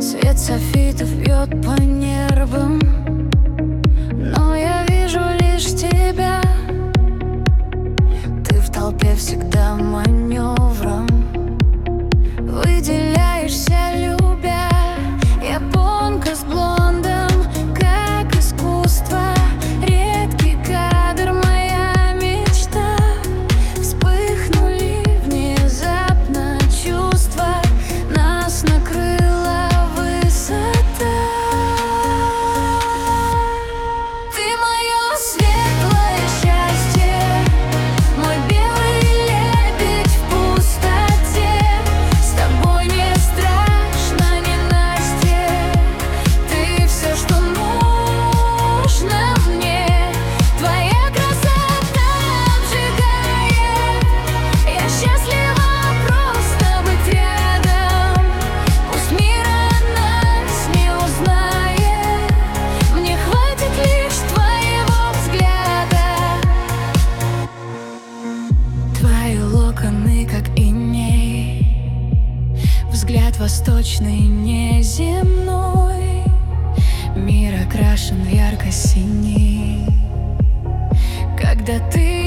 Свет софитов бьет по нервам. локоны, как иней Взгляд восточный, неземной. Мир окрашен ярко-синий. Когда ты